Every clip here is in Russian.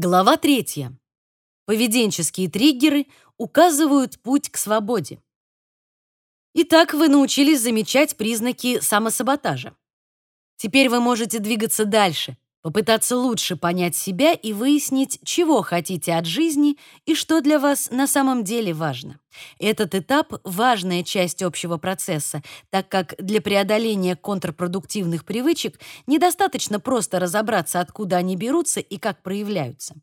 Глава третья. Поведенческие триггеры указывают путь к свободе. Итак, вы научились замечать признаки самосаботажа. Теперь вы можете двигаться дальше, попытаться лучше понять себя и выяснить, чего хотите от жизни и что для вас на самом деле важно. Этот этап — важная часть общего процесса, так как для преодоления контрпродуктивных привычек недостаточно просто разобраться, откуда они берутся и как проявляются.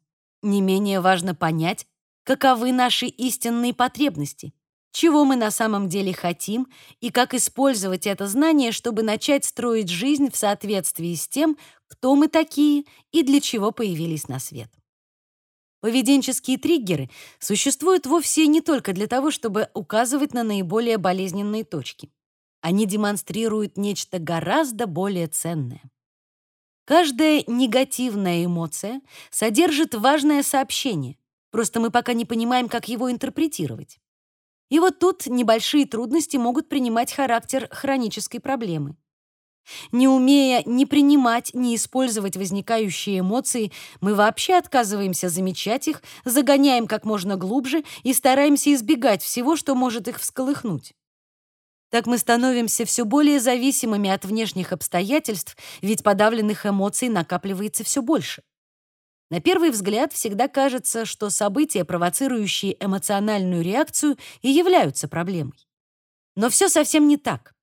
Не менее важно понять, каковы наши истинные потребности, чего мы на самом деле хотим и как использовать это знание, чтобы начать строить жизнь в соответствии с тем, кто мы такие и для чего появились на свет. Поведенческие триггеры существуют вовсе не только для того, чтобы указывать на наиболее болезненные точки. Они демонстрируют нечто гораздо более ценное. Каждая негативная эмоция содержит важное сообщение, просто мы пока не понимаем, как его интерпретировать. И вот тут небольшие трудности могут принимать характер хронической проблемы. Не умея ни принимать, ни использовать возникающие эмоции, мы вообще отказываемся замечать их, загоняем как можно глубже и стараемся избегать всего, что может их всколыхнуть. Так мы становимся все более зависимыми от внешних обстоятельств, ведь подавленных эмоций накапливается все больше. На первый взгляд всегда кажется, что события, провоцирующие эмоциональную реакцию, и являются проблемой. Но все совсем не так.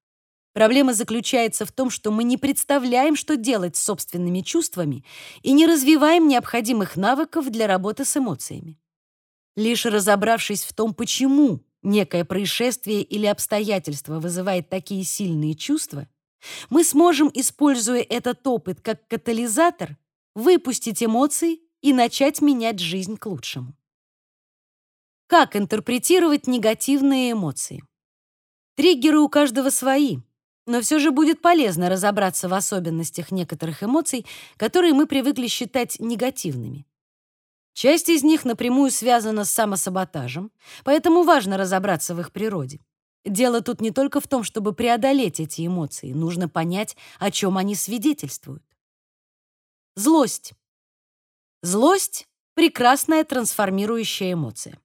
Проблема заключается в том, что мы не представляем, что делать с собственными чувствами и не развиваем необходимых навыков для работы с эмоциями. Лишь разобравшись в том, почему некое происшествие или обстоятельство вызывает такие сильные чувства, мы сможем, используя этот опыт как катализатор, выпустить эмоции и начать менять жизнь к лучшему. Как интерпретировать негативные эмоции? Триггеры у каждого свои, но все же будет полезно разобраться в особенностях некоторых эмоций, которые мы привыкли считать негативными. Часть из них напрямую связана с самосаботажем, поэтому важно разобраться в их природе. Дело тут не только в том, чтобы преодолеть эти эмоции, нужно понять, о чем они свидетельствуют. Злость. Злость — прекрасная трансформирующая эмоция.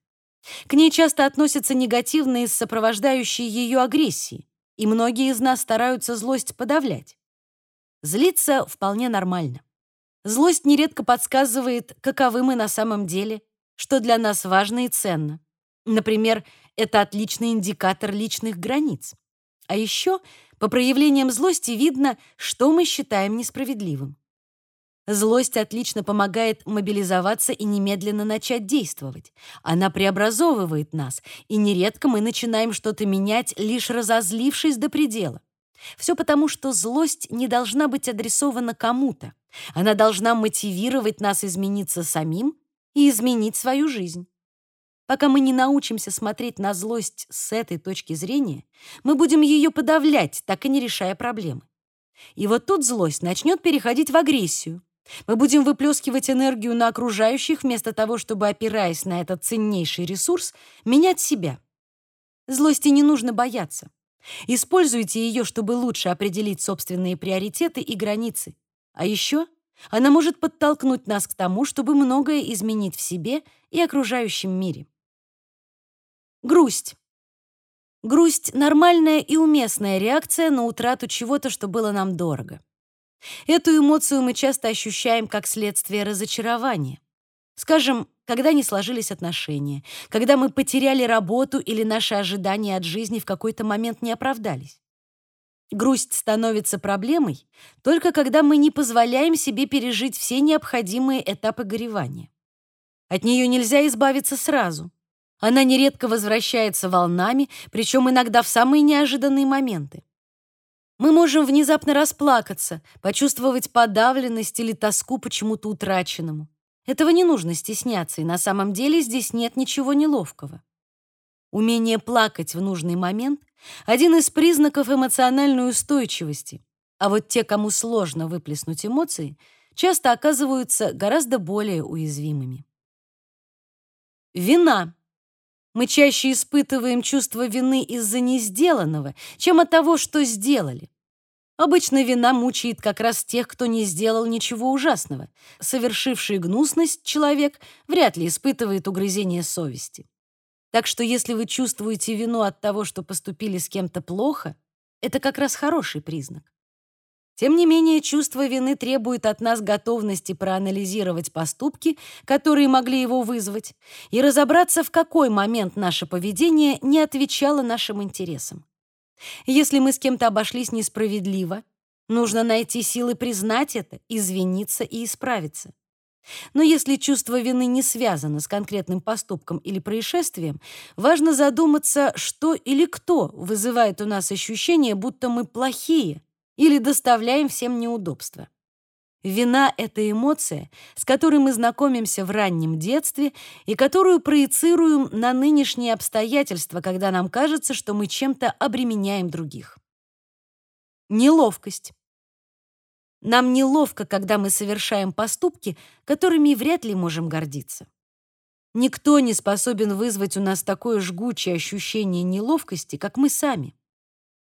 К ней часто относятся негативные сопровождающие ее агрессии, и многие из нас стараются злость подавлять. Злиться вполне нормально. Злость нередко подсказывает, каковы мы на самом деле, что для нас важно и ценно. Например, это отличный индикатор личных границ. А еще по проявлениям злости видно, что мы считаем несправедливым. Злость отлично помогает мобилизоваться и немедленно начать действовать. Она преобразовывает нас, и нередко мы начинаем что-то менять, лишь разозлившись до предела. Все потому, что злость не должна быть адресована кому-то. Она должна мотивировать нас измениться самим и изменить свою жизнь. Пока мы не научимся смотреть на злость с этой точки зрения, мы будем ее подавлять, так и не решая проблемы. И вот тут злость начнет переходить в агрессию, мы будем выплескивать энергию на окружающих вместо того, чтобы, опираясь на этот ценнейший ресурс, менять себя. Злости не нужно бояться. Используйте ее, чтобы лучше определить собственные приоритеты и границы. А еще она может подтолкнуть нас к тому, чтобы многое изменить в себе и окружающем мире. Грусть. Грусть — нормальная и уместная реакция на утрату чего-то, что было нам дорого. Эту эмоцию мы часто ощущаем как следствие разочарования. Скажем, когда не сложились отношения, когда мы потеряли работу или наши ожидания от жизни в какой-то момент не оправдались. Грусть становится проблемой только когда мы не позволяем себе пережить все необходимые этапы горевания. От нее нельзя избавиться сразу. Она нередко возвращается волнами, причем иногда в самые неожиданные моменты. Мы можем внезапно расплакаться, почувствовать подавленность или тоску почему-то утраченному. Этого не нужно стесняться, и на самом деле здесь нет ничего неловкого. Умение плакать в нужный момент — один из признаков эмоциональной устойчивости, а вот те, кому сложно выплеснуть эмоции, часто оказываются гораздо более уязвимыми. Вина мы чаще испытываем чувство вины из-за несделанного, чем от того, что сделали. Обычно вина мучает как раз тех, кто не сделал ничего ужасного. Совершивший гнусность человек вряд ли испытывает угрызение совести. Так что если вы чувствуете вину от того, что поступили с кем-то плохо, это как раз хороший признак. Тем не менее, чувство вины требует от нас готовности проанализировать поступки, которые могли его вызвать, и разобраться, в какой момент наше поведение не отвечало нашим интересам. Если мы с кем-то обошлись несправедливо, нужно найти силы признать это, извиниться и исправиться. Но если чувство вины не связано с конкретным поступком или происшествием, важно задуматься, что или кто вызывает у нас ощущение, будто мы плохие или доставляем всем неудобства. Вина — это эмоция, с которой мы знакомимся в раннем детстве и которую проецируем на нынешние обстоятельства, когда нам кажется, что мы чем-то обременяем других. Неловкость. Нам неловко, когда мы совершаем поступки, которыми вряд ли можем гордиться. Никто не способен вызвать у нас такое жгучее ощущение неловкости, как мы сами.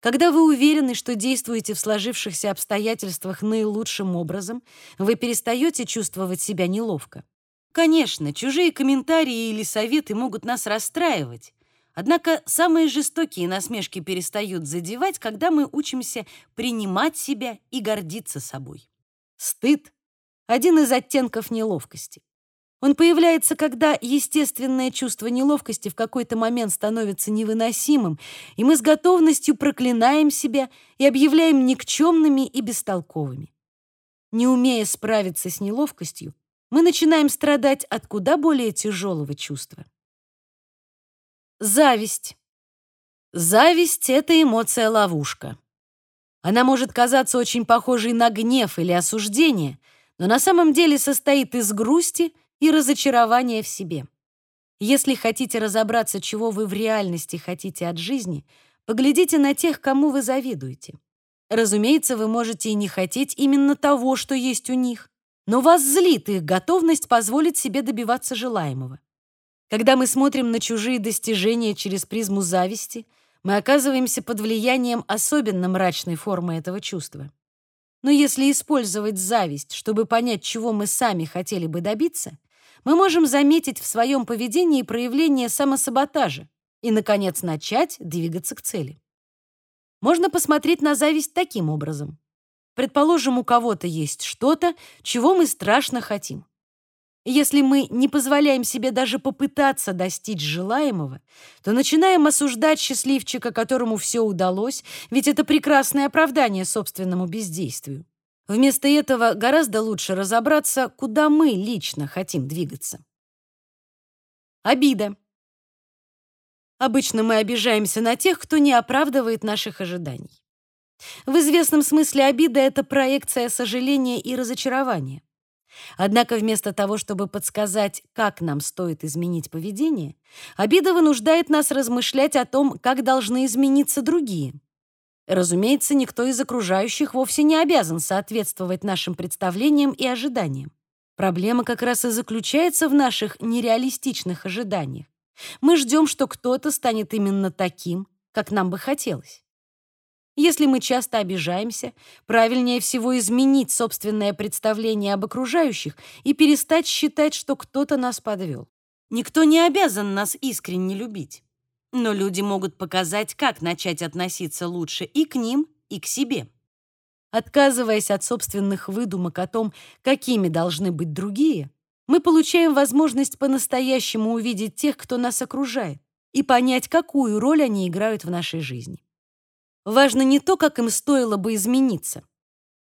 Когда вы уверены, что действуете в сложившихся обстоятельствах наилучшим образом, вы перестаете чувствовать себя неловко. Конечно, чужие комментарии или советы могут нас расстраивать, однако самые жестокие насмешки перестают задевать, когда мы учимся принимать себя и гордиться собой. Стыд — один из оттенков неловкости. Он появляется, когда естественное чувство неловкости в какой-то момент становится невыносимым, и мы с готовностью проклинаем себя и объявляем никчемными и бестолковыми. Не умея справиться с неловкостью, мы начинаем страдать от куда более тяжелого чувства. Зависть. Зависть — это эмоция-ловушка. Она может казаться очень похожей на гнев или осуждение, но на самом деле состоит из грусти и разочарование в себе. Если хотите разобраться, чего вы в реальности хотите от жизни, поглядите на тех, кому вы завидуете. Разумеется, вы можете и не хотеть именно того, что есть у них, но вас злит их готовность позволить себе добиваться желаемого. Когда мы смотрим на чужие достижения через призму зависти, мы оказываемся под влиянием особенно мрачной формы этого чувства. Но если использовать зависть, чтобы понять, чего мы сами хотели бы добиться, мы можем заметить в своем поведении проявление самосаботажа и, наконец, начать двигаться к цели. Можно посмотреть на зависть таким образом. Предположим, у кого-то есть что-то, чего мы страшно хотим. Если мы не позволяем себе даже попытаться достичь желаемого, то начинаем осуждать счастливчика, которому все удалось, ведь это прекрасное оправдание собственному бездействию. Вместо этого гораздо лучше разобраться, куда мы лично хотим двигаться. Обида. Обычно мы обижаемся на тех, кто не оправдывает наших ожиданий. В известном смысле обида — это проекция сожаления и разочарования. Однако вместо того, чтобы подсказать, как нам стоит изменить поведение, обида вынуждает нас размышлять о том, как должны измениться другие. Разумеется, никто из окружающих вовсе не обязан соответствовать нашим представлениям и ожиданиям. Проблема как раз и заключается в наших нереалистичных ожиданиях. Мы ждем, что кто-то станет именно таким, как нам бы хотелось. Если мы часто обижаемся, правильнее всего изменить собственное представление об окружающих и перестать считать, что кто-то нас подвел. Никто не обязан нас искренне любить. Но люди могут показать, как начать относиться лучше и к ним, и к себе. Отказываясь от собственных выдумок о том, какими должны быть другие, мы получаем возможность по-настоящему увидеть тех, кто нас окружает, и понять, какую роль они играют в нашей жизни. Важно не то, как им стоило бы измениться,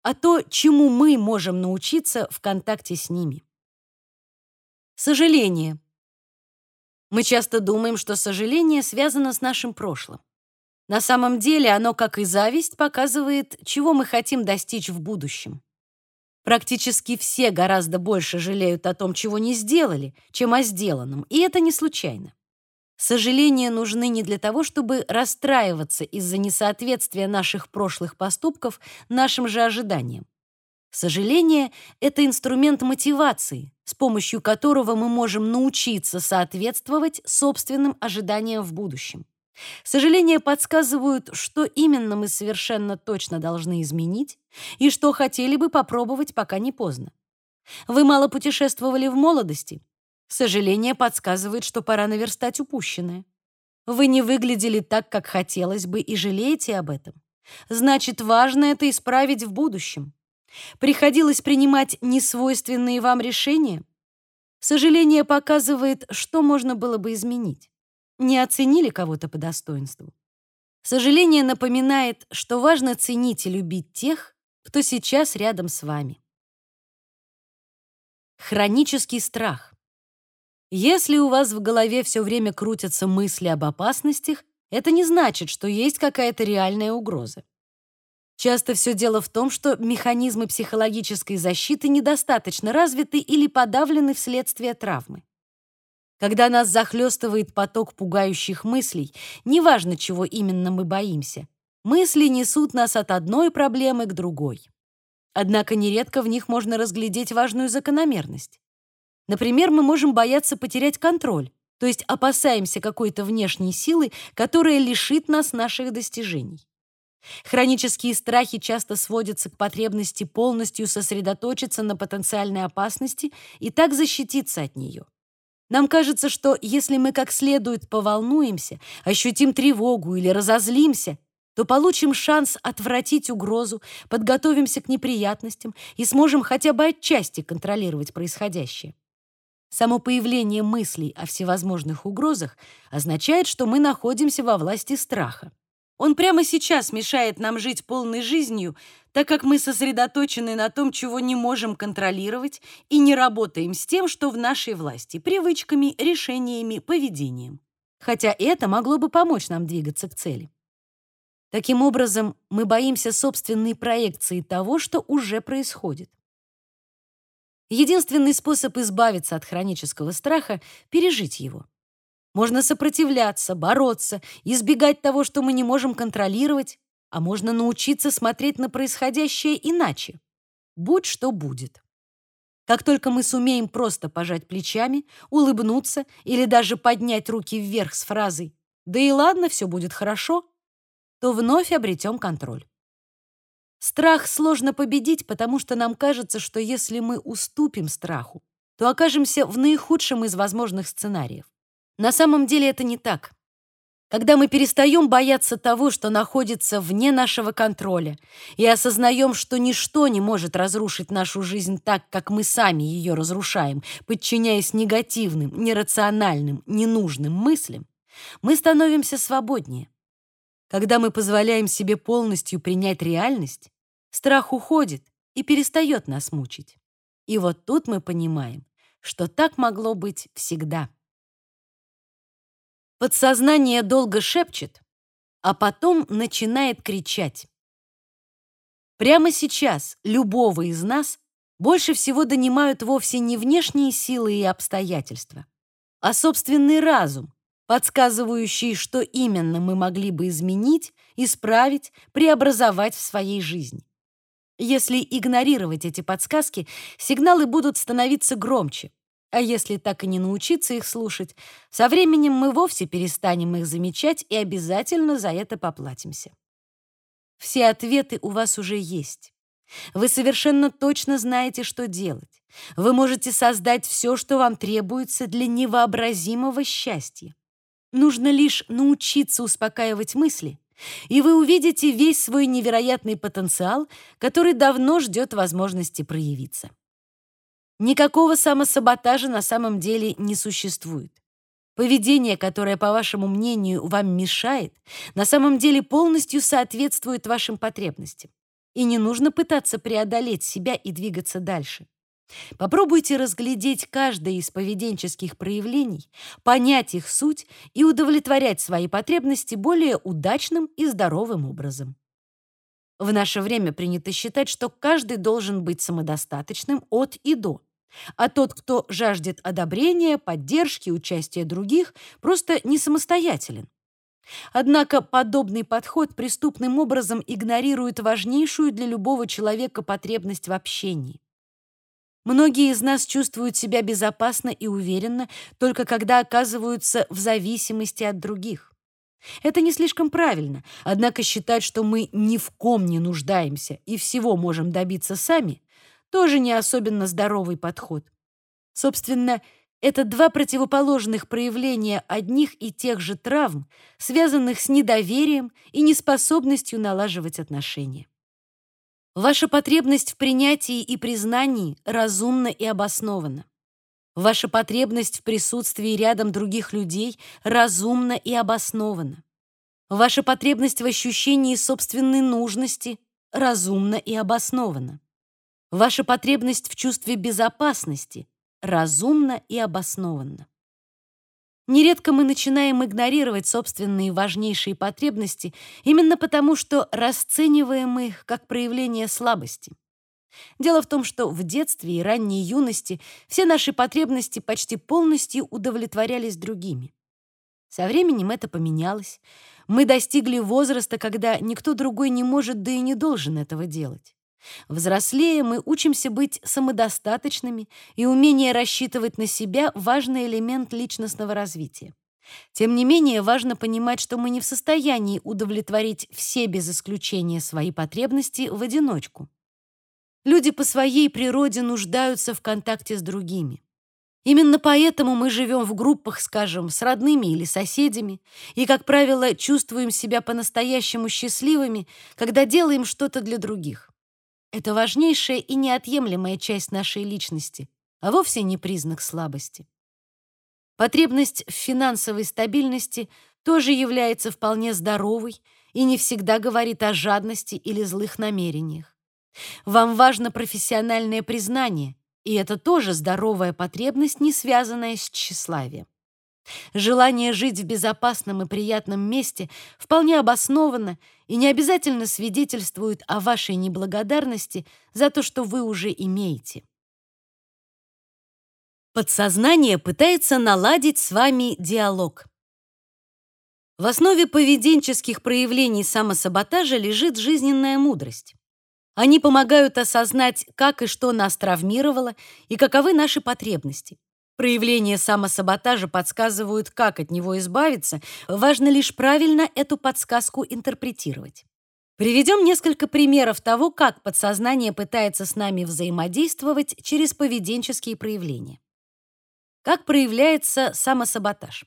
а то, чему мы можем научиться в контакте с ними. Сожаление — мы часто думаем, что сожаление связано с нашим прошлым. На самом деле оно, как и зависть, показывает, чего мы хотим достичь в будущем. Практически все гораздо больше жалеют о том, чего не сделали, чем о сделанном, и это не случайно. Сожаления нужны не для того, чтобы расстраиваться из-за несоответствия наших прошлых поступков нашим же ожиданиям. Сожаление — это инструмент мотивации, с помощью которого мы можем научиться соответствовать собственным ожиданиям в будущем. Сожаления подсказывают, что именно мы совершенно точно должны изменить и что хотели бы попробовать, пока не поздно. Вы мало путешествовали в молодости. Сожаление подсказывает, что пора наверстать упущенное. Вы не выглядели так, как хотелось бы, и жалеете об этом. Значит, важно это исправить в будущем. Приходилось принимать несвойственные вам решения. Сожаление показывает, что можно было бы изменить. Не оценили кого-то по достоинству. Сожаление напоминает, что важно ценить и любить тех, кто сейчас рядом с вами. Хронический страх. Если у вас в голове все время крутятся мысли об опасностях, это не значит, что есть какая-то реальная угроза. Часто все дело в том, что механизмы психологической защиты недостаточно развиты или подавлены вследствие травмы. Когда нас захлестывает поток пугающих мыслей, неважно, чего именно мы боимся, мысли несут нас от одной проблемы к другой. Однако нередко в них можно разглядеть важную закономерность. Например, мы можем бояться потерять контроль, то есть опасаемся какой-то внешней силы, которая лишит нас наших достижений. Хронические страхи часто сводятся к потребности полностью сосредоточиться на потенциальной опасности и так защититься от нее. Нам кажется, что если мы как следует поволнуемся, ощутим тревогу или разозлимся, то получим шанс отвратить угрозу, подготовимся к неприятностям и сможем хотя бы отчасти контролировать происходящее. Само появление мыслей о всевозможных угрозах означает, что мы находимся во власти страха. Он прямо сейчас мешает нам жить полной жизнью, так как мы сосредоточены на том, чего не можем контролировать, и не работаем с тем, что в нашей власти, привычками, решениями, поведением. Хотя это могло бы помочь нам двигаться к цели. Таким образом, мы боимся собственной проекции того, что уже происходит. Единственный способ избавиться от хронического страха — пережить его. Можно сопротивляться, бороться, избегать того, что мы не можем контролировать, а можно научиться смотреть на происходящее иначе. Будь что будет. Как только мы сумеем просто пожать плечами, улыбнуться или даже поднять руки вверх с фразой «Да и ладно, все будет хорошо», то вновь обретем контроль. Страх сложно победить, потому что нам кажется, что если мы уступим страху, то окажемся в наихудшем из возможных сценариев. На самом деле это не так. Когда мы перестаем бояться того, что находится вне нашего контроля, и осознаем, что ничто не может разрушить нашу жизнь так, как мы сами ее разрушаем, подчиняясь негативным, нерациональным, ненужным мыслям, мы становимся свободнее. Когда мы позволяем себе полностью принять реальность, страх уходит и перестает нас мучить. И вот тут мы понимаем, что так могло быть всегда. Подсознание долго шепчет, а потом начинает кричать. Прямо сейчас любого из нас больше всего донимают вовсе не внешние силы и обстоятельства, а собственный разум, подсказывающие, что именно мы могли бы изменить, исправить, преобразовать в своей жизни. Если игнорировать эти подсказки, сигналы будут становиться громче. А если так и не научиться их слушать, со временем мы вовсе перестанем их замечать и обязательно за это поплатимся. Все ответы у вас уже есть. Вы совершенно точно знаете, что делать. Вы можете создать все, что вам требуется для невообразимого счастья. Нужно лишь научиться успокаивать мысли, и вы увидите весь свой невероятный потенциал, который давно ждет возможности проявиться. Никакого самосаботажа на самом деле не существует. Поведение, которое, по вашему мнению, вам мешает, на самом деле полностью соответствует вашим потребностям. И не нужно пытаться преодолеть себя и двигаться дальше. Попробуйте разглядеть каждое из поведенческих проявлений, понять их суть и удовлетворять свои потребности более удачным и здоровым образом. В наше время принято считать, что каждый должен быть самодостаточным от и до, а тот, кто жаждет одобрения, поддержки, участия других, просто не самостоятелен. Однако подобный подход преступным образом игнорирует важнейшую для любого человека потребность в общении. Многие из нас чувствуют себя безопасно и уверенно только когда оказываются в зависимости от других. Это не слишком правильно, однако считать, что мы ни в ком не нуждаемся и всего можем добиться сами, тоже не особенно здоровый подход. Собственно, это два противоположных проявления одних и тех же травм, связанных с недоверием и неспособностью налаживать отношения. Ваша потребность в принятии и признании разумна и обоснована. Ваша потребность в присутствии рядом других людей разумна и обоснована. Ваша потребность в ощущении собственной нужности разумна и обоснована. Ваша потребность в чувстве безопасности разумна и обоснованна. Нередко мы начинаем игнорировать собственные важнейшие потребности именно потому, что расцениваем их как проявление слабости. Дело в том, что в детстве и ранней юности все наши потребности почти полностью удовлетворялись другими. Со временем это поменялось. Мы достигли возраста, когда никто другой не может, да и не должен этого делать. Взрослея, мы учимся быть самодостаточными, и умение рассчитывать на себя — важный элемент личностного развития. Тем не менее, важно понимать, что мы не в состоянии удовлетворить все без исключения свои потребности в одиночку. Люди по своей природе нуждаются в контакте с другими. Именно поэтому мы живем в группах, скажем, с родными или соседями, и, как правило, чувствуем себя по-настоящему счастливыми, когда делаем что-то для других. Это важнейшая и неотъемлемая часть нашей личности, а вовсе не признак слабости. Потребность в финансовой стабильности тоже является вполне здоровой и не всегда говорит о жадности или злых намерениях. Вам важно профессиональное признание, и это тоже здоровая потребность, не связанная с тщеславием. Желание жить в безопасном и приятном месте вполне обосновано и не обязательно свидетельствует о вашей неблагодарности за то, что вы уже имеете. Подсознание пытается наладить с вами диалог. В основе поведенческих проявлений самосаботажа лежит жизненная мудрость. Они помогают осознать, как и что нас травмировало и каковы наши потребности. Проявления самосаботажа подсказывают, как от него избавиться, важно лишь правильно эту подсказку интерпретировать. Приведем несколько примеров того, как подсознание пытается с нами взаимодействовать через поведенческие проявления. Как проявляется самосаботаж?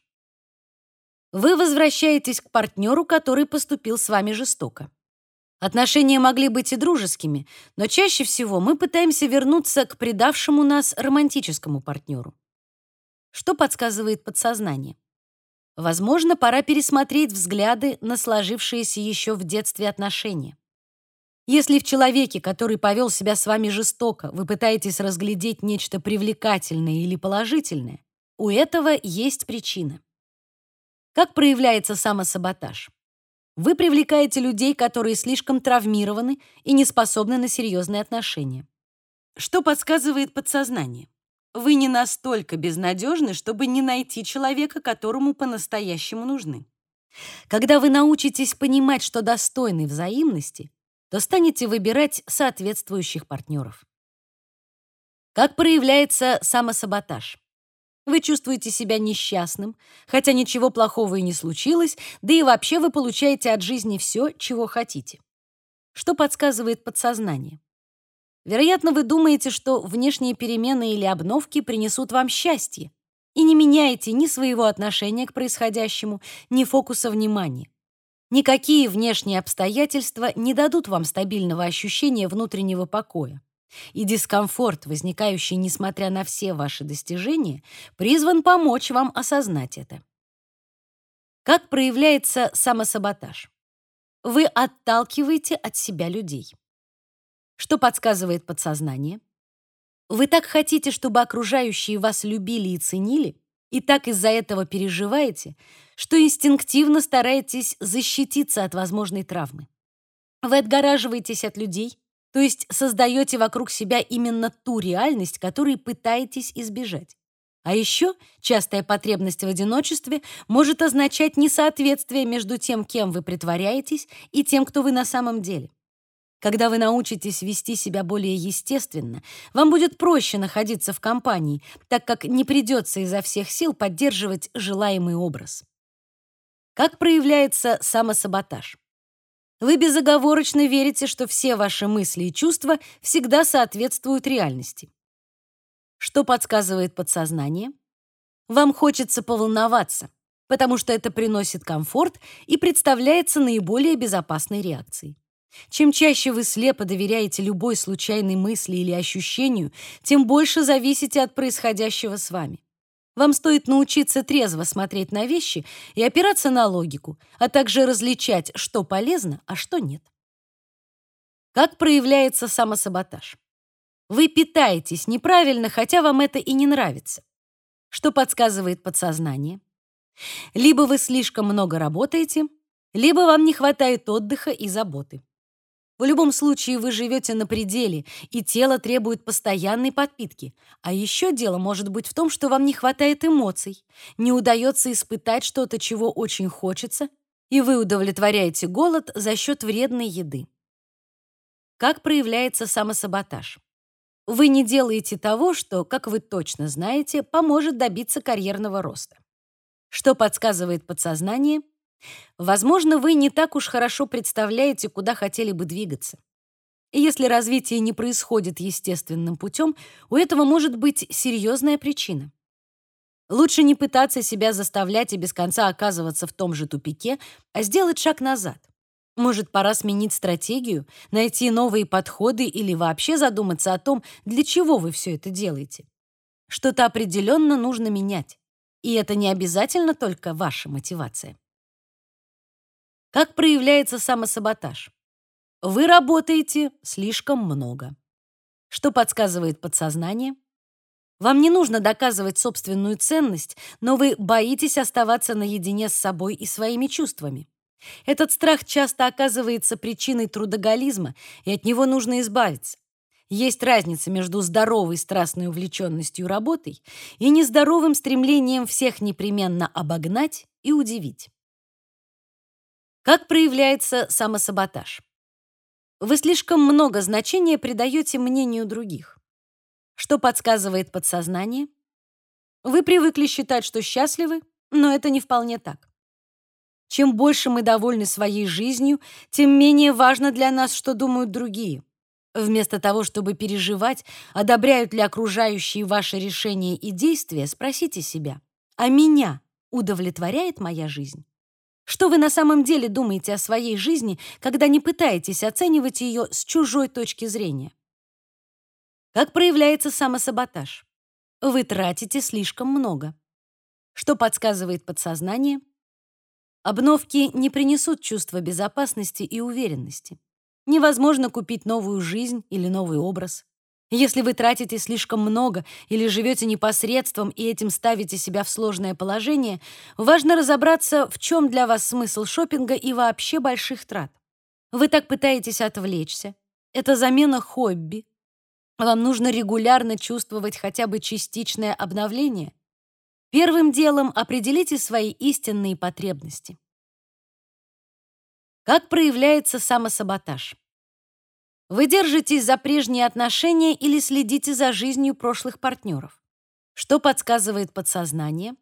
Вы возвращаетесь к партнеру, который поступил с вами жестоко. Отношения могли быть и дружескими, но чаще всего мы пытаемся вернуться к предавшему нас романтическому партнеру. Что подсказывает подсознание? Возможно, пора пересмотреть взгляды на сложившиеся еще в детстве отношения. Если в человеке, который повел себя с вами жестоко, вы пытаетесь разглядеть нечто привлекательное или положительное, у этого есть причина. Как проявляется самосаботаж? Вы привлекаете людей, которые слишком травмированы и не способны на серьезные отношения. Что подсказывает подсознание? Вы не настолько безнадежны, чтобы не найти человека, которому по-настоящему нужны. Когда вы научитесь понимать, что достойны взаимности, то станете выбирать соответствующих партнеров. Как проявляется самосаботаж? Вы чувствуете себя несчастным, хотя ничего плохого и не случилось, да и вообще вы получаете от жизни все, чего хотите. Что подсказывает подсознание? Вероятно, вы думаете, что внешние перемены или обновки принесут вам счастье, и не меняете ни своего отношения к происходящему, ни фокуса внимания. Никакие внешние обстоятельства не дадут вам стабильного ощущения внутреннего покоя. И дискомфорт, возникающий несмотря на все ваши достижения, призван помочь вам осознать это. Как проявляется самосаботаж? Вы отталкиваете от себя людей. Что подсказывает подсознание? Вы так хотите, чтобы окружающие вас любили и ценили, и так из-за этого переживаете, что инстинктивно стараетесь защититься от возможной травмы. Вы отгораживаетесь от людей, то есть создаете вокруг себя именно ту реальность, которой пытаетесь избежать. А еще частая потребность в одиночестве может означать несоответствие между тем, кем вы притворяетесь, и тем, кто вы на самом деле. Когда вы научитесь вести себя более естественно, вам будет проще находиться в компании, так как не придется изо всех сил поддерживать желаемый образ. Как проявляется самосаботаж? Вы безоговорочно верите, что все ваши мысли и чувства всегда соответствуют реальности. Что подсказывает подсознание? Вам хочется поволноваться, потому что это приносит комфорт и представляется наиболее безопасной реакцией. Чем чаще вы слепо доверяете любой случайной мысли или ощущению, тем больше зависите от происходящего с вами. Вам стоит научиться трезво смотреть на вещи и опираться на логику, а также различать, что полезно, а что нет. Как проявляется самосаботаж? Вы питаетесь неправильно, хотя вам это и не нравится. Что подсказывает подсознание? Либо вы слишком много работаете, либо вам не хватает отдыха и заботы. В любом случае вы живете на пределе, и тело требует постоянной подпитки. А еще дело может быть в том, что вам не хватает эмоций, не удается испытать что-то, чего очень хочется, и вы удовлетворяете голод за счет вредной еды. Как проявляется самосаботаж? Вы не делаете того, что, как вы точно знаете, поможет добиться карьерного роста. Что подсказывает подсознание? Возможно, вы не так уж хорошо представляете, куда хотели бы двигаться. Если развитие не происходит естественным путем, у этого может быть серьезная причина. Лучше не пытаться себя заставлять и без конца оказываться в том же тупике, а сделать шаг назад. Может, пора сменить стратегию, найти новые подходы или вообще задуматься о том, для чего вы все это делаете. Что-то определенно нужно менять. И это не обязательно только ваша мотивация. Как проявляется самосаботаж? Вы работаете слишком много. Что подсказывает подсознание? Вам не нужно доказывать собственную ценность, но вы боитесь оставаться наедине с собой и своими чувствами. Этот страх часто оказывается причиной трудоголизма, и от него нужно избавиться. Есть разница между здоровой страстной увлеченностью работой и нездоровым стремлением всех непременно обогнать и удивить. Как проявляется самосаботаж? Вы слишком много значения придаете мнению других. Что подсказывает подсознание? Вы привыкли считать, что счастливы, но это не вполне так. Чем больше мы довольны своей жизнью, тем менее важно для нас, что думают другие. Вместо того, чтобы переживать, одобряют ли окружающие ваши решения и действия, спросите себя, а меня удовлетворяет моя жизнь? Что вы на самом деле думаете о своей жизни, когда не пытаетесь оценивать ее с чужой точки зрения? Как проявляется самосаботаж? Вы тратите слишком много. Что подсказывает подсознание? Обновки не принесут чувства безопасности и уверенности. Невозможно купить новую жизнь или новый образ. Если вы тратите слишком много или живете непосредством и этим ставите себя в сложное положение, важно разобраться, в чем для вас смысл шопинга и вообще больших трат. Вы так пытаетесь отвлечься. Это замена хобби. Вам нужно регулярно чувствовать хотя бы частичное обновление. Первым делом определите свои истинные потребности. Как проявляется самосаботаж? Вы держитесь за прежние отношения или следите за жизнью прошлых партнеров? Что подсказывает подсознание?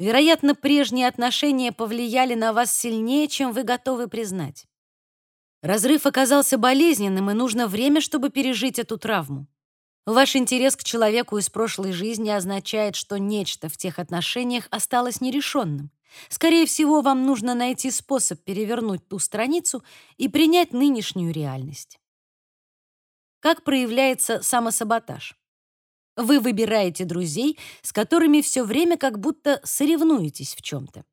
Вероятно, прежние отношения повлияли на вас сильнее, чем вы готовы признать. Разрыв оказался болезненным, и нужно время, чтобы пережить эту травму. Ваш интерес к человеку из прошлой жизни означает, что нечто в тех отношениях осталось нерешенным. Скорее всего, вам нужно найти способ перевернуть ту страницу и принять нынешнюю реальность. Как проявляется самосаботаж? Вы выбираете друзей, с которыми все время как будто соревнуетесь в чем-то.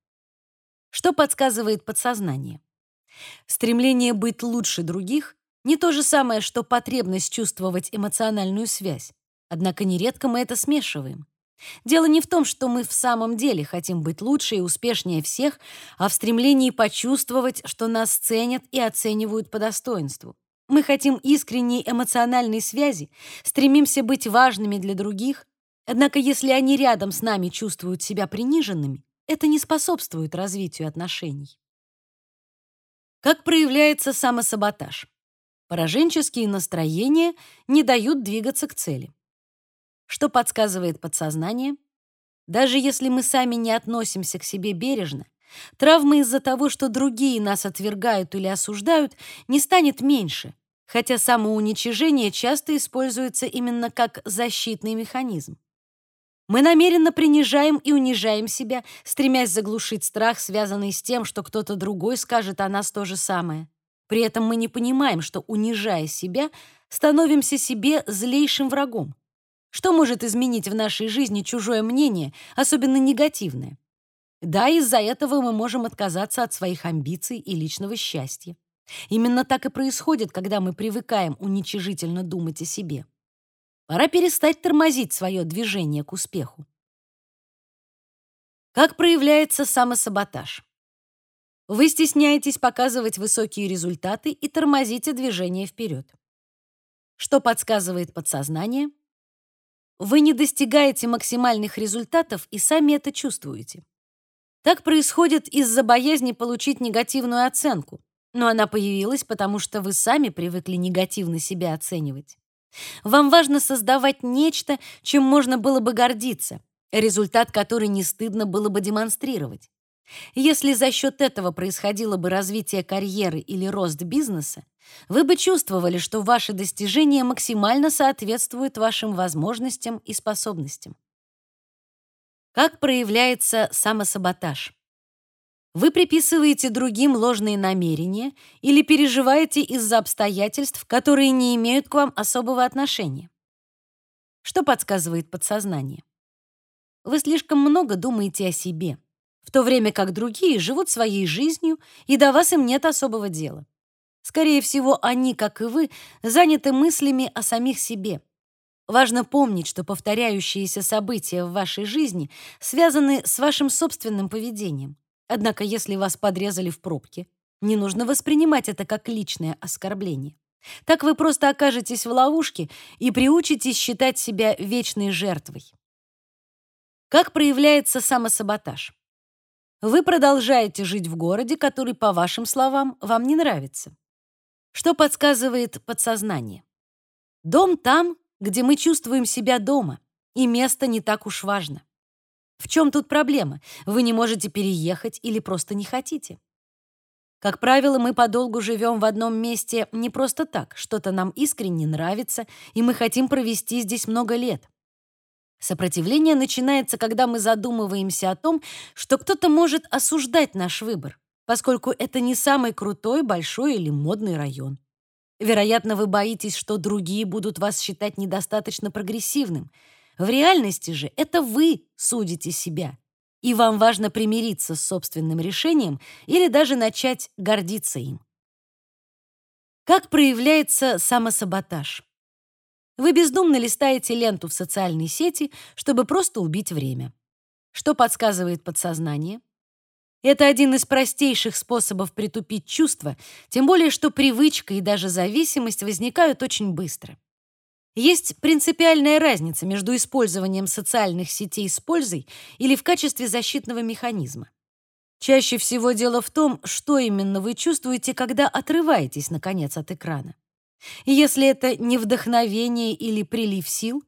Что подсказывает подсознание? Стремление быть лучше других не то же самое, что потребность чувствовать эмоциональную связь. Однако нередко мы это смешиваем. Дело не в том, что мы в самом деле хотим быть лучше и успешнее всех, а в стремлении почувствовать, что нас ценят и оценивают по достоинству. Мы хотим искренней эмоциональной связи, стремимся быть важными для других, однако если они рядом с нами чувствуют себя приниженными, это не способствует развитию отношений. Как проявляется самосаботаж? Пораженческие настроения не дают двигаться к цели. Что подсказывает подсознание? Даже если мы сами не относимся к себе бережно, Травма из-за того, что другие нас отвергают или осуждают, не станет меньше, хотя самоуничижение часто используется именно как защитный механизм. Мы намеренно принижаем и унижаем себя, стремясь заглушить страх, связанный с тем, что кто-то другой скажет о нас то же самое. При этом мы не понимаем, что, унижая себя, становимся себе злейшим врагом. Что может изменить в нашей жизни чужое мнение, особенно негативное? Да, из-за этого мы можем отказаться от своих амбиций и личного счастья. Именно так и происходит, когда мы привыкаем уничижительно думать о себе. Пора перестать тормозить свое движение к успеху. Как проявляется самосаботаж? Вы стесняетесь показывать высокие результаты и тормозите движение вперед. Что подсказывает подсознание? Вы не достигаете максимальных результатов и сами это чувствуете. Так происходит из-за боязни получить негативную оценку, но она появилась, потому что вы сами привыкли негативно себя оценивать. Вам важно создавать нечто, чем можно было бы гордиться, результат который не стыдно было бы демонстрировать. Если за счет этого происходило бы развитие карьеры или рост бизнеса, вы бы чувствовали, что ваши достижения максимально соответствуют вашим возможностям и способностям. Как проявляется самосаботаж? Вы приписываете другим ложные намерения или переживаете из-за обстоятельств, которые не имеют к вам особого отношения. Что подсказывает подсознание? Вы слишком много думаете о себе, в то время как другие живут своей жизнью, и до вас им нет особого дела. Скорее всего, они, как и вы, заняты мыслями о самих себе. Важно помнить, что повторяющиеся события в вашей жизни связаны с вашим собственным поведением. Однако, если вас подрезали в пробке, не нужно воспринимать это как личное оскорбление. Так вы просто окажетесь в ловушке и приучитесь считать себя вечной жертвой. Как проявляется самосаботаж? Вы продолжаете жить в городе, который, по вашим словам, вам не нравится. Что подсказывает подсознание? Дом там, где мы чувствуем себя дома, и место не так уж важно. В чем тут проблема? Вы не можете переехать или просто не хотите. Как правило, мы подолгу живем в одном месте не просто так, что-то нам искренне нравится, и мы хотим провести здесь много лет. Сопротивление начинается, когда мы задумываемся о том, что кто-то может осуждать наш выбор, поскольку это не самый крутой, большой или модный район. Вероятно, вы боитесь, что другие будут вас считать недостаточно прогрессивным — в реальности же это вы судите себя, и вам важно примириться с собственным решением или даже начать гордиться им. Как проявляется самосаботаж? Вы бездумно листаете ленту в социальной сети, чтобы просто убить время. Что подсказывает подсознание? Это один из простейших способов притупить чувства, тем более что привычка и даже зависимость возникают очень быстро. Есть принципиальная разница между использованием социальных сетей с пользой или в качестве защитного механизма. Чаще всего дело в том, что именно вы чувствуете, когда отрываетесь, наконец, от экрана. И если это не вдохновение или прилив сил,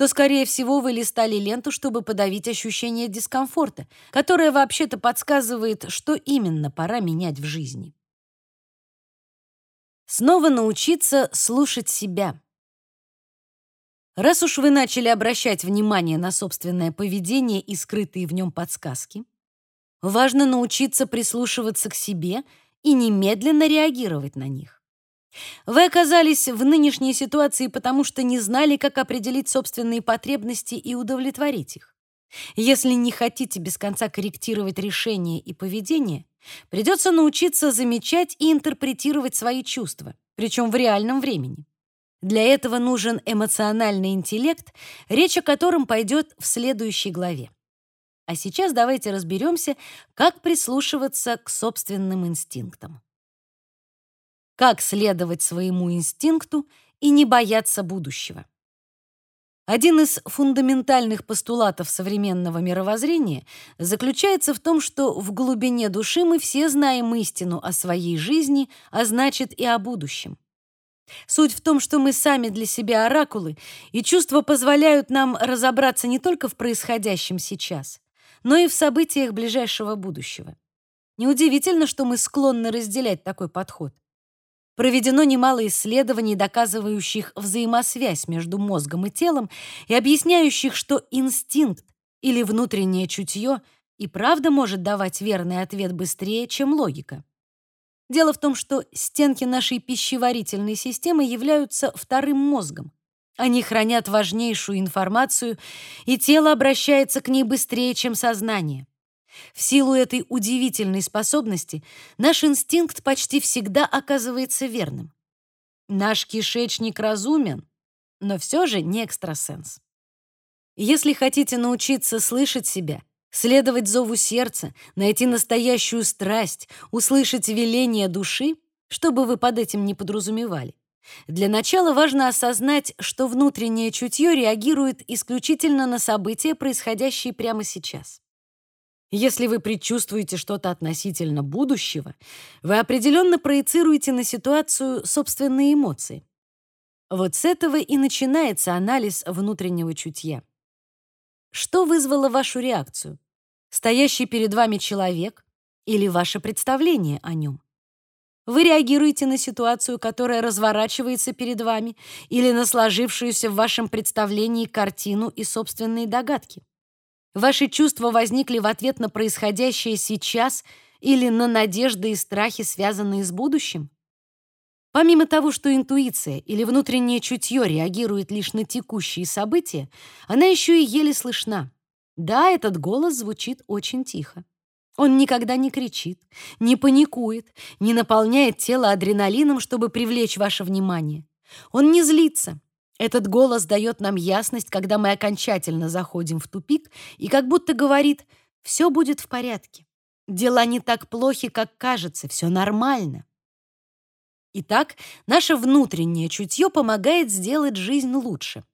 то, скорее всего, вы листали ленту, чтобы подавить ощущение дискомфорта, которое вообще-то подсказывает, что именно пора менять в жизни. Снова научиться слушать себя. Раз уж вы начали обращать внимание на собственное поведение и скрытые в нем подсказки, важно научиться прислушиваться к себе и немедленно реагировать на них. Вы оказались в нынешней ситуации потому, что не знали, как определить собственные потребности и удовлетворить их. Если не хотите без конца корректировать решения и поведение, придется научиться замечать и интерпретировать свои чувства, причем в реальном времени. Для этого нужен эмоциональный интеллект, речь о котором пойдет в следующей главе. А сейчас давайте разберемся, как прислушиваться к собственным инстинктам. Как следовать своему инстинкту и не бояться будущего. Один из фундаментальных постулатов современного мировоззрения заключается в том, что в глубине души мы все знаем истину о своей жизни, а значит и о будущем. Суть в том, что мы сами для себя оракулы, и чувства позволяют нам разобраться не только в происходящем сейчас, но и в событиях ближайшего будущего. Неудивительно, что мы склонны разделять такой подход. Проведено немало исследований, доказывающих взаимосвязь между мозгом и телом и объясняющих, что инстинкт или внутреннее чутье и правда может давать верный ответ быстрее, чем логика. Дело в том, что стенки нашей пищеварительной системы являются вторым мозгом. Они хранят важнейшую информацию, и тело обращается к ней быстрее, чем сознание. В силу этой удивительной способности наш инстинкт почти всегда оказывается верным. Наш кишечник разумен, но все же не экстрасенс. Если хотите научиться слышать себя, следовать зову сердца, найти настоящую страсть, услышать веление души, что бы вы под этим не подразумевали. Для начала важно осознать, что внутреннее чутье реагирует исключительно на события, происходящие прямо сейчас. Если вы предчувствуете что-то относительно будущего, вы определенно проецируете на ситуацию собственные эмоции. Вот с этого и начинается анализ внутреннего чутья. Что вызвало вашу реакцию? Стоящий перед вами человек или ваше представление о нем? Вы реагируете на ситуацию, которая разворачивается перед вами, или на сложившуюся в вашем представлении картину и собственные догадки? Ваши чувства возникли в ответ на происходящее сейчас или на надежды и страхи, связанные с будущим? Помимо того, что интуиция или внутреннее чутье реагирует лишь на текущие события, она еще и еле слышна. Да, этот голос звучит очень тихо. Он никогда не кричит, не паникует, не наполняет тело адреналином, чтобы привлечь ваше внимание. Он не злится. Этот голос дает нам ясность, когда мы окончательно заходим в тупик и как будто говорит «все будет в порядке». Дела не так плохи, как кажется, все нормально. Итак, наше внутреннее чутье помогает сделать жизнь лучше.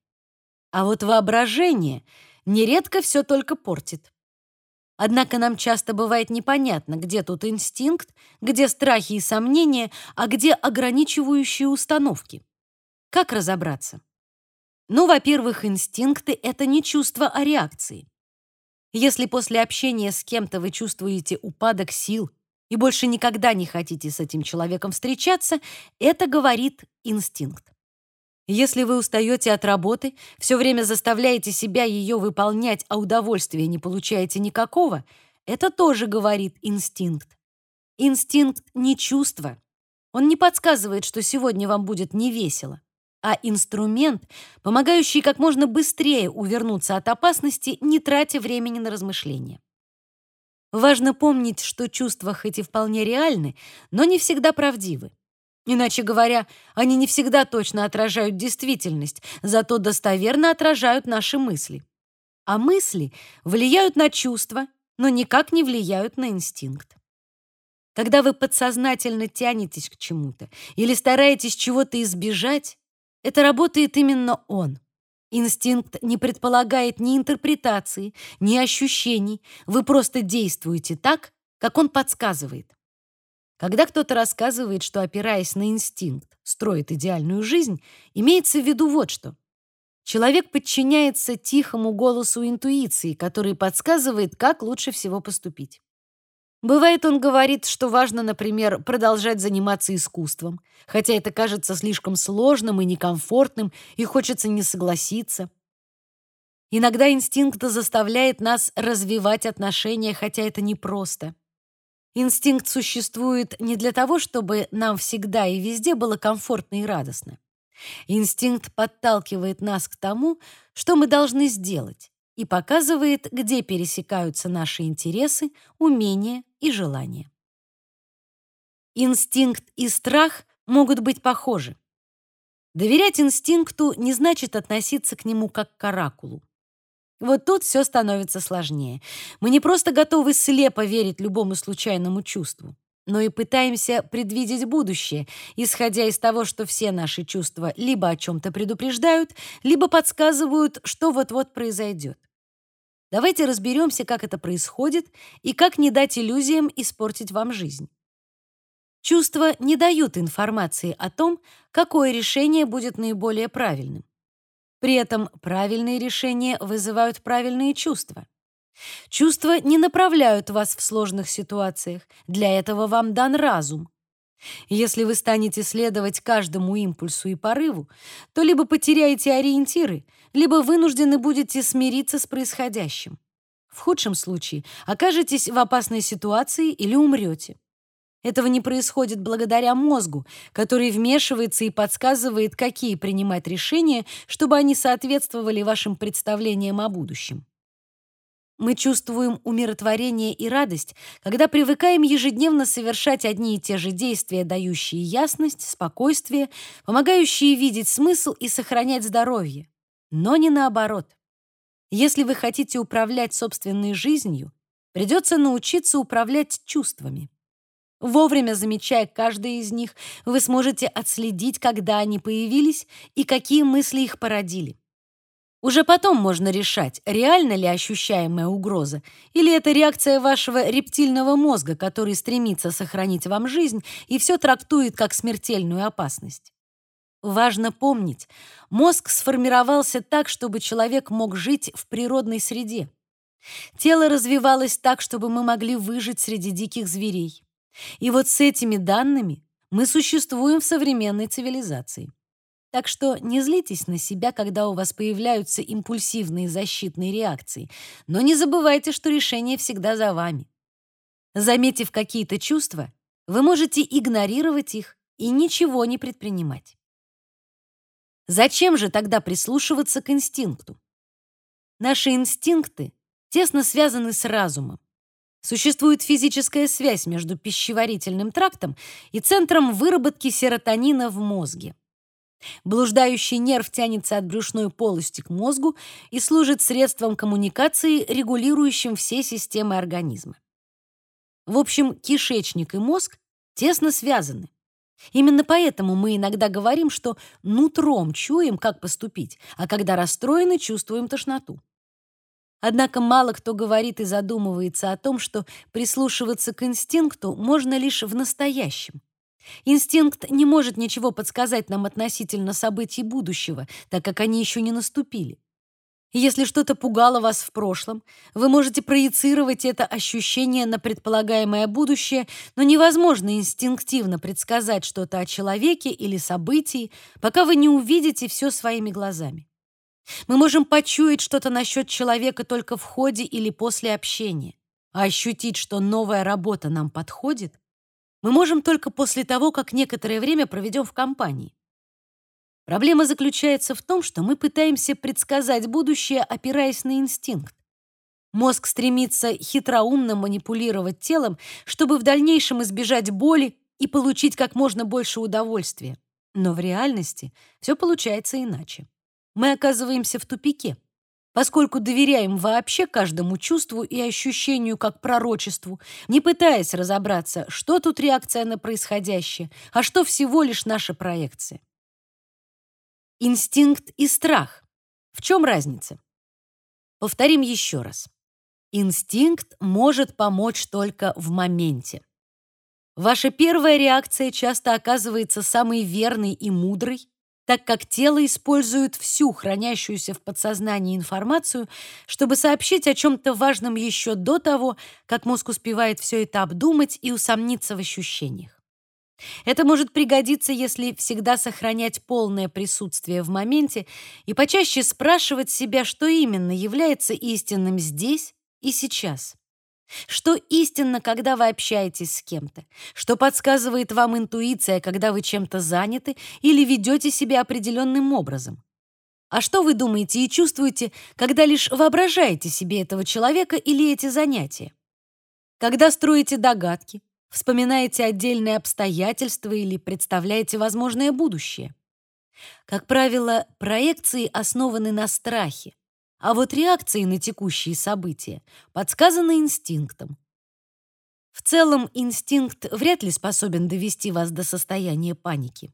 А вот воображение нередко все только портит. Однако нам часто бывает непонятно, где тут инстинкт, где страхи и сомнения, а где ограничивающие установки. Как разобраться? Ну, во-первых, инстинкты — это не чувство, а реакции. Если после общения с кем-то вы чувствуете упадок сил, и больше никогда не хотите с этим человеком встречаться, это говорит инстинкт. Если вы устаете от работы, все время заставляете себя ее выполнять, а удовольствия не получаете никакого, это тоже говорит инстинкт. Инстинкт не чувство. Он не подсказывает, что сегодня вам будет невесело, а инструмент, помогающий как можно быстрее увернуться от опасности, не тратя времени на размышления. Важно помнить, что чувства хоть и вполне реальны, но не всегда правдивы. Иначе говоря, они не всегда точно отражают действительность, зато достоверно отражают наши мысли. А мысли влияют на чувства, но никак не влияют на инстинкт. Когда вы подсознательно тянетесь к чему-то или стараетесь чего-то избежать, это работает именно он. Инстинкт не предполагает ни интерпретации, ни ощущений. Вы просто действуете так, как он подсказывает. Когда кто-то рассказывает, что, опираясь на инстинкт, строит идеальную жизнь, имеется в виду вот что. Человек подчиняется тихому голосу интуиции, который подсказывает, как лучше всего поступить. Бывает, он говорит, что важно, например, продолжать заниматься искусством, хотя это кажется слишком сложным и некомфортным, и хочется не согласиться. Иногда инстинкт заставляет нас развивать отношения, хотя это непросто. Инстинкт существует не для того, чтобы нам всегда и везде было комфортно и радостно. Инстинкт подталкивает нас к тому, что мы должны сделать, и показывает, где пересекаются наши интересы, умения и желания. Инстинкт и страх могут быть похожи. Доверять инстинкту не значит относиться к нему как к оракулу. Вот тут все становится сложнее. Мы не просто готовы слепо верить любому случайному чувству, но и пытаемся предвидеть будущее, исходя из того, что все наши чувства либо о чем-то предупреждают, либо подсказывают, что вот-вот произойдет. Давайте разберемся, как это происходит и как не дать иллюзиям испортить вам жизнь. Чувства не дают информации о том, какое решение будет наиболее правильным. При этом правильные решения вызывают правильные чувства. Чувства не направляют вас в сложных ситуациях. Для этого вам дан разум. Если вы станете следовать каждому импульсу и порыву, то либо потеряете ориентиры, либо вынуждены будете смириться с происходящим. В худшем случае окажетесь в опасной ситуации или умрете. Этого не происходит благодаря мозгу, который вмешивается и подсказывает, какие принимать решения, чтобы они соответствовали вашим представлениям о будущем. Мы чувствуем умиротворение и радость, когда привыкаем ежедневно совершать одни и те же действия, дающие ясность, спокойствие, помогающие видеть смысл и сохранять здоровье. Но не наоборот. Если вы хотите управлять собственной жизнью, придется научиться управлять чувствами. Вовремя замечая каждый из них, вы сможете отследить, когда они появились и какие мысли их породили. Уже потом можно решать, реально ли ощущаемая угроза, или это реакция вашего рептильного мозга, который стремится сохранить вам жизнь и все трактует как смертельную опасность. Важно помнить, мозг сформировался так, чтобы человек мог жить в природной среде. Тело развивалось так, чтобы мы могли выжить среди диких зверей. И вот с этими данными мы существуем в современной цивилизации. Так что не злитесь на себя, когда у вас появляются импульсивные защитные реакции, но не забывайте, что решение всегда за вами. Заметив какие-то чувства, вы можете игнорировать их и ничего не предпринимать. Зачем же тогда прислушиваться к инстинкту? Наши инстинкты тесно связаны с разумом. Существует физическая связь между пищеварительным трактом и центром выработки серотонина в мозге. Блуждающий нерв тянется от брюшной полости к мозгу и служит средством коммуникации, регулирующим все системы организма. В общем, кишечник и мозг тесно связаны. Именно поэтому мы иногда говорим, что нутром чуем, как поступить, а когда расстроены, чувствуем тошноту. Однако мало кто говорит и задумывается о том, что прислушиваться к инстинкту можно лишь в настоящем. Инстинкт не может ничего подсказать нам относительно событий будущего, так как они еще не наступили. Если что-то пугало вас в прошлом, вы можете проецировать это ощущение на предполагаемое будущее, но невозможно инстинктивно предсказать что-то о человеке или событии, пока вы не увидите все своими глазами. Мы можем почуять что-то насчет человека только в ходе или после общения, а ощутить, что новая работа нам подходит, мы можем только после того, как некоторое время проведем в компании. Проблема заключается в том, что мы пытаемся предсказать будущее, опираясь на инстинкт. Мозг стремится хитроумно манипулировать телом, чтобы в дальнейшем избежать боли и получить как можно больше удовольствия. Но в реальности все получается иначе. Мы оказываемся в тупике. Поскольку доверяем вообще каждому чувству и ощущению как пророчеству, не пытаясь разобраться, что тут реакция на происходящее, а что всего лишь наша проекция. Инстинкт и страх. В чем разница? Повторим еще раз. Инстинкт может помочь только в моменте. Ваша первая реакция часто оказывается самой верной и мудрой, так как тело использует всю хранящуюся в подсознании информацию, чтобы сообщить о чем-то важном еще до того, как мозг успевает все это обдумать и усомниться в ощущениях. Это может пригодиться, если всегда сохранять полное присутствие в моменте и почаще спрашивать себя, что именно является истинным здесь и сейчас. Что истинно, когда вы общаетесь с кем-то? Что подсказывает вам интуиция, когда вы чем-то заняты или ведете себя определенным образом? А что вы думаете и чувствуете, когда лишь воображаете себе этого человека или эти занятия? Когда строите догадки, вспоминаете отдельные обстоятельства или представляете возможное будущее? Как правило, проекции основаны на страхе, а вот реакции на текущие события подсказаны инстинктом. В целом, инстинкт вряд ли способен довести вас до состояния паники.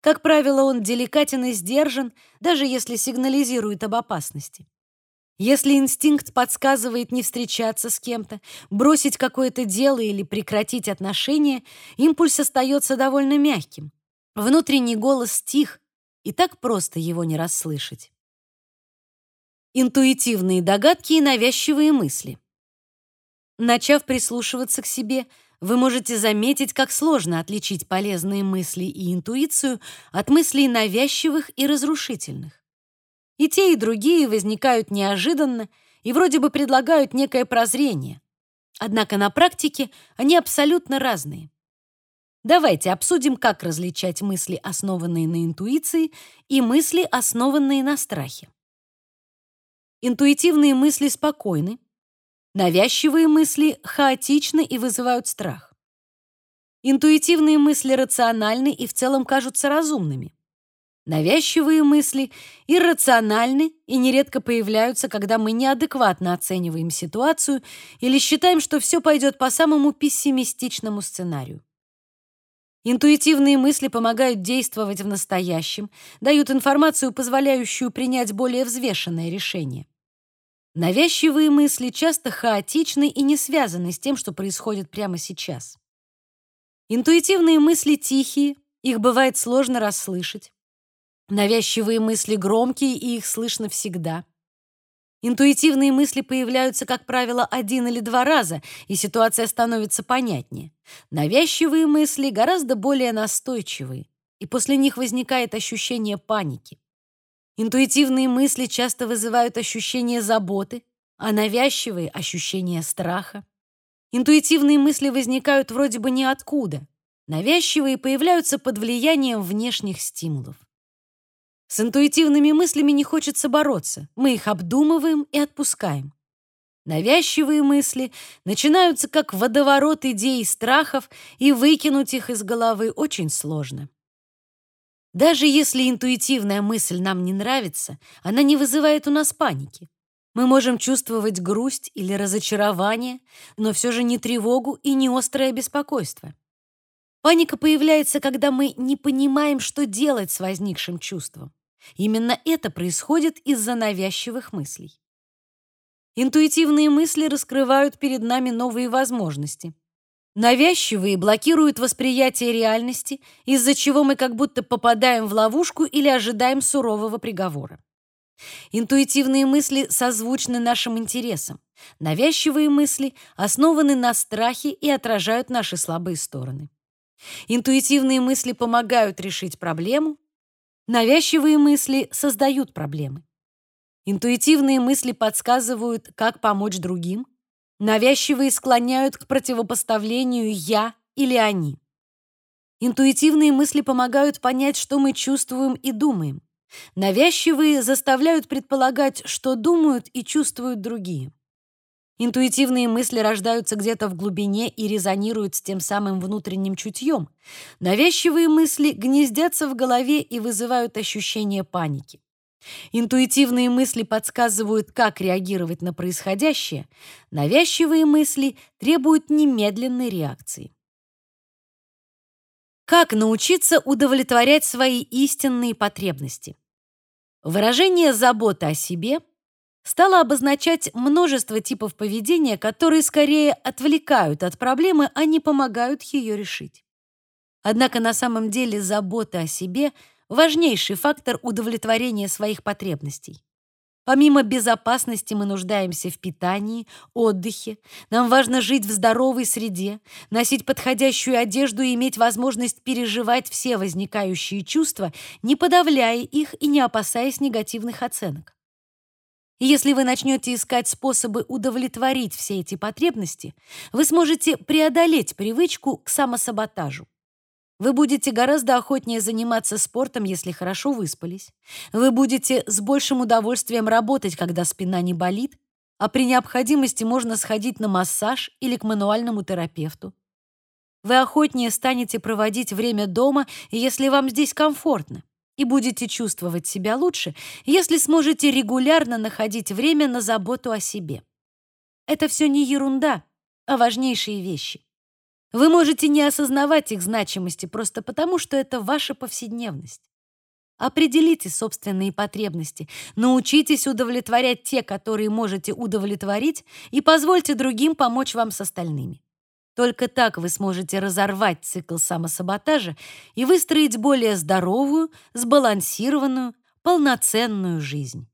Как правило, он деликатен и сдержан, даже если сигнализирует об опасности. Если инстинкт подсказывает не встречаться с кем-то, бросить какое-то дело или прекратить отношения, импульс остается довольно мягким. Внутренний голос тих, и так просто его не расслышать. Интуитивные догадки и навязчивые мысли. Начав прислушиваться к себе, вы можете заметить, как сложно отличить полезные мысли и интуицию от мыслей навязчивых и разрушительных. И те, и другие возникают неожиданно и вроде бы предлагают некое прозрение. Однако на практике они абсолютно разные. Давайте обсудим, как различать мысли, основанные на интуиции, и мысли, основанные на страхе. Интуитивные мысли спокойны, навязчивые мысли хаотичны и вызывают страх. Интуитивные мысли рациональны и в целом кажутся разумными. Навязчивые мысли иррациональны и нередко появляются, когда мы неадекватно оцениваем ситуацию или считаем, что все пойдет по самому пессимистичному сценарию. Интуитивные мысли помогают действовать в настоящем, дают информацию, позволяющую принять более взвешенное решение. Навязчивые мысли часто хаотичны и не связаны с тем, что происходит прямо сейчас. Интуитивные мысли тихие, их бывает сложно расслышать. Навязчивые мысли громкие, и их слышно всегда. Интуитивные мысли появляются, как правило, один или два раза, и ситуация становится понятнее. Навязчивые мысли гораздо более настойчивые, и после них возникает ощущение паники. Интуитивные мысли часто вызывают ощущение заботы, а навязчивые — ощущение страха. Интуитивные мысли возникают вроде бы ниоткуда. Навязчивые появляются под влиянием внешних стимулов. С интуитивными мыслями не хочется бороться. Мы их обдумываем и отпускаем. Навязчивые мысли начинаются как водоворот идей и страхов, и выкинуть их из головы очень сложно. Даже если интуитивная мысль нам не нравится, она не вызывает у нас паники. Мы можем чувствовать грусть или разочарование, но все же не тревогу и не острое беспокойство. Паника появляется, когда мы не понимаем, что делать с возникшим чувством. Именно это происходит из-за навязчивых мыслей. Интуитивные мысли раскрывают перед нами новые возможности. Навязчивые блокируют восприятие реальности, из-за чего мы как будто попадаем в ловушку или ожидаем сурового приговора. Интуитивные мысли созвучны нашим интересам. Навязчивые мысли основаны на страхе и отражают наши слабые стороны. Интуитивные мысли помогают решить проблему, навязчивые мысли создают проблемы. Интуитивные мысли подсказывают, как помочь другим, навязчивые склоняют к противопоставлению «я» или «они». Интуитивные мысли помогают понять, что мы чувствуем и думаем. Навязчивые заставляют предполагать, что думают и чувствуют другие. Интуитивные мысли рождаются где-то в глубине и резонируют с тем самым внутренним чутьем. Навязчивые мысли гнездятся в голове и вызывают ощущение паники. Интуитивные мысли подсказывают, как реагировать на происходящее. Навязчивые мысли требуют немедленной реакции. Как научиться удовлетворять свои истинные потребности? Выражение заботы о себе стало обозначать множество типов поведения, которые скорее отвлекают от проблемы, а не помогают ее решить. Однако на самом деле забота о себе — важнейший фактор удовлетворения своих потребностей. Помимо безопасности мы нуждаемся в питании, отдыхе. Нам важно жить в здоровой среде, носить подходящую одежду и иметь возможность переживать все возникающие чувства, не подавляя их и не опасаясь негативных оценок. Если вы начнете искать способы удовлетворить все эти потребности, вы сможете преодолеть привычку к самосаботажу. Вы будете гораздо охотнее заниматься спортом, если хорошо выспались. Вы будете с большим удовольствием работать, когда спина не болит, а при необходимости можно сходить на массаж или к мануальному терапевту. Вы охотнее станете проводить время дома, если вам здесь комфортно, и будете чувствовать себя лучше, если сможете регулярно находить время на заботу о себе. Это все не ерунда, а важнейшие вещи. Вы можете не осознавать их значимости просто потому, что это ваша повседневность. Определите собственные потребности, научитесь удовлетворять те, которые можете удовлетворить, и позвольте другим помочь вам с остальными. Только так вы сможете разорвать цикл самосаботажа и выстроить более здоровую, сбалансированную, полноценную жизнь.